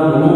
una, una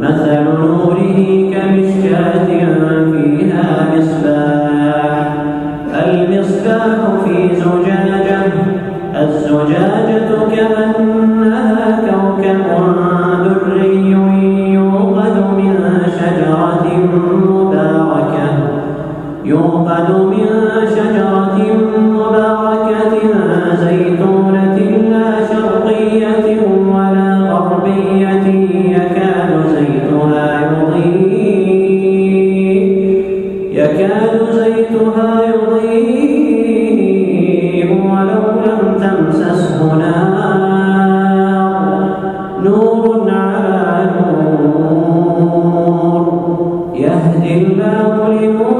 مثل نوره كمشكاة فيها مصباح. المصباح في زجاجة الزجاجة يكاد زيتها يضيء ولو لم تمسسه نار. نور على نور. يهدي الله لنور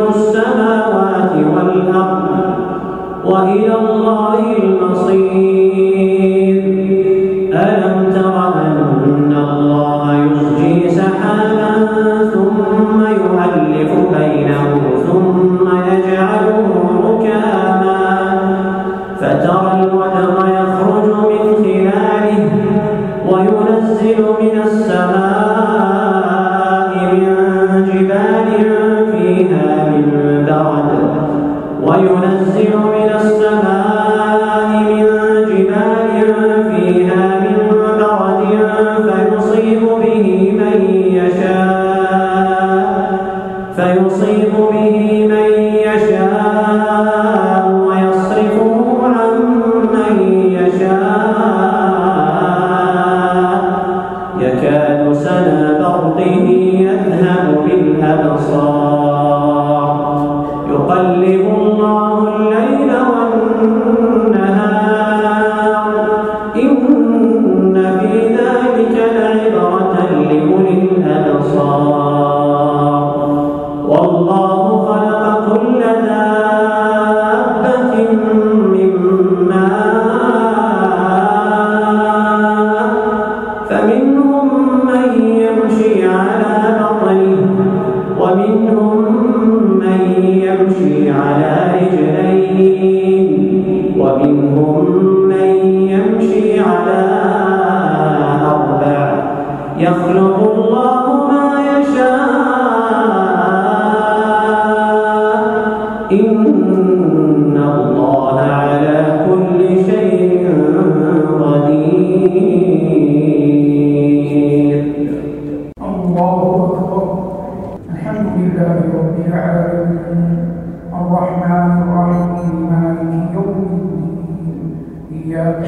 ومنهم من يمشي على أربع يخلق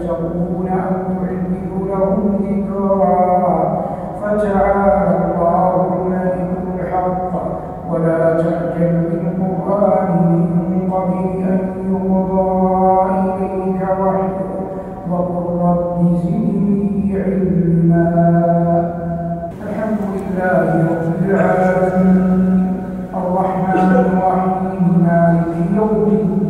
يتقون يحدث لهم ذكرا فتعالى الله الملك الحق ولا تعجل بالقران من قبل ان يقضى اليك وحيه وقل رب زدني علما الحمد لله رب العالمين الرحمن الرحيم مالك يوم الدين